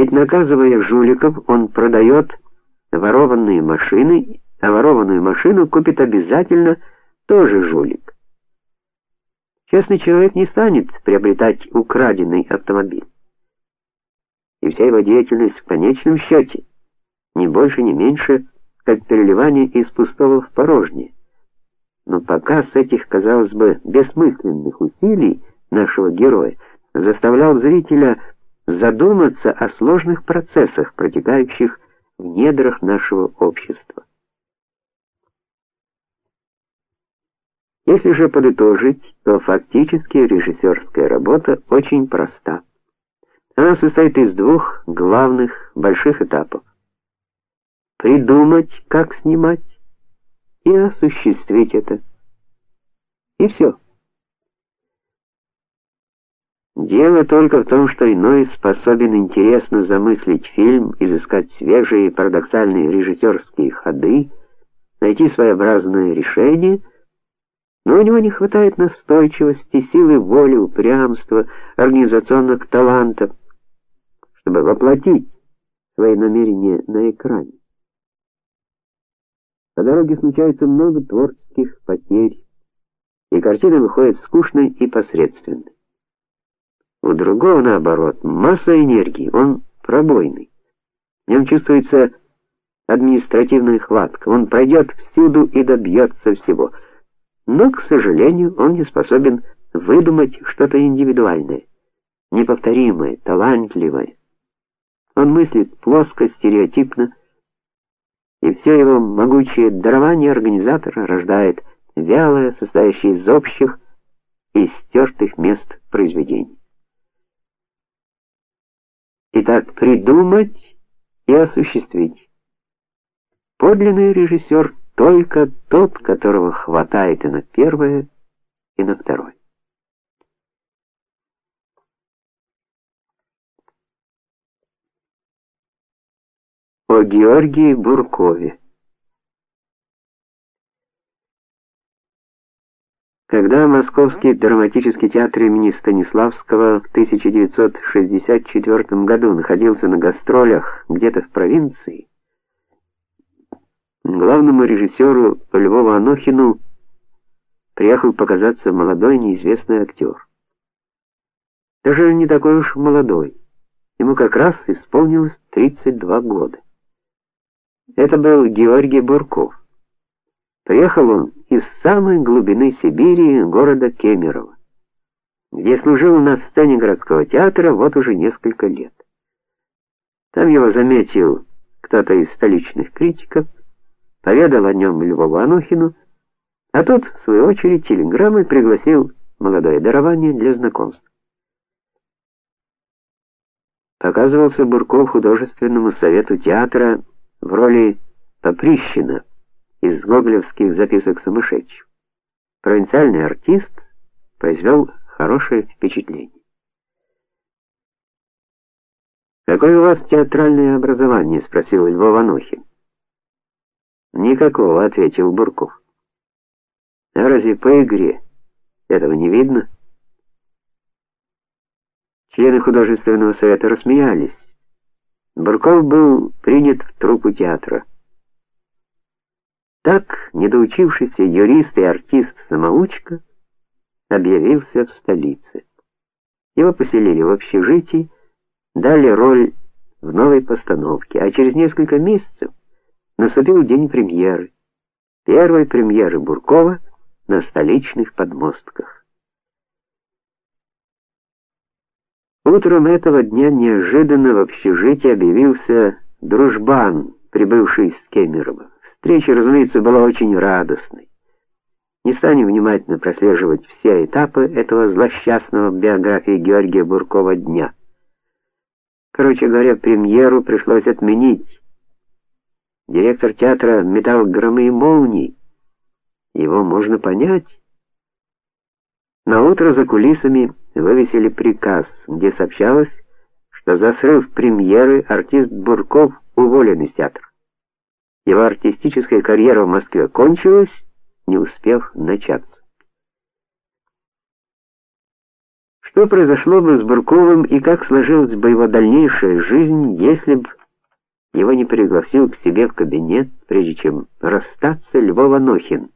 Ведь наказывая жуликов, он продает ворованные машины, а ворованную машину купит обязательно тоже жулик. Честный человек не станет приобретать украденный автомобиль. И вся его деятельность в конечном счете не больше, не меньше, как переливание из пустого в порожнее. Но пока с этих, казалось бы, бессмысленных усилий нашего героя заставлял зрителя задуматься о сложных процессах, протекающих в недрах нашего общества. Если же подытожить, то фактически режиссерская работа очень проста. Она состоит из двух главных больших этапов: придумать, как снимать, и осуществить это. И все. Дело только в том, что иной способен интересно замыслить фильм, изыскать свежие парадоксальные режиссерские ходы, найти своеобразное решение, но у него не хватает настойчивости, силы воли, упрямства, организационных талантов, чтобы воплотить свои намерения на экране. По дороге случается много творческих потерь, и картина выходит скучной и посредственной. У другого, наоборот, масса энергии, он пробойный. В нем чувствуется административная хватка, он пройдет всюду и добьется всего. Но, к сожалению, он не способен выдумать что-то индивидуальное, неповторимое, талантливое. Он мыслит плоско, стереотипно, и все его могучее дарование организатора рождает вялое, состоящее из общих и стертых мест произведений. Итак, придумать и осуществить. Подлинный режиссер только тот, которого хватает и на первое, и на второе. О Георгии Буркове Когда Московский драматический театр имени Станиславского в 1964 году находился на гастролях где-то в провинции, главному режиссеру Львову Анохину приехал показаться молодой неизвестный актер. Даже не такой уж молодой. Ему как раз исполнилось 32 года. Это был Георгий Бурков. Приехал он из самой глубины Сибири, города Кемерово, где служил на сцене городского театра вот уже несколько лет. Там его заметил кто-то из столичных критиков, поведал о нем Львову Анохину, а тот, в свою очередь, телеграммой пригласил молодое дарование для знакомства. Показывался Бурков художественному совету театра в роли Поприщина из гоголевских записок сумасшедших. Провинциальный артист произвел хорошее впечатление. Какое у вас театральное образование, спросил Львов Анохин. Никакого, ответил Бурков. А разве по игре этого не видно? Члены художественного совета рассмеялись. Бурков был принят в труппу театра. Так недоучившийся юрист и артист-самоучка объявился в столице. Его поселили в общежитии, дали роль в новой постановке, а через несколько месяцев наступил день премьеры. Первой премьеры Буркова на столичных подмостках. Утром этого дня неожиданно в общежитии объявился дружбан, прибывший из Кемерово. Встреча, разумеется, была очень радостной. Не станем внимательно прослеживать все этапы этого злосчастного биографии Георгия Буркова дня. Короче говоря, премьеру пришлось отменить. Директор театра метал громы и молнии. Его можно понять. На утро за кулисами вывесили приказ, где сообщалось, что за срыв премьеры артист Бурков уволен из театра. Его артистическая карьера в Москве кончилась, не успев начаться. Что произошло бы с Бурковым и как сложилась бы его дальнейшая жизнь, если бы его не пригласил к себе в кабинет, прежде чем расстаться Львов Анохин?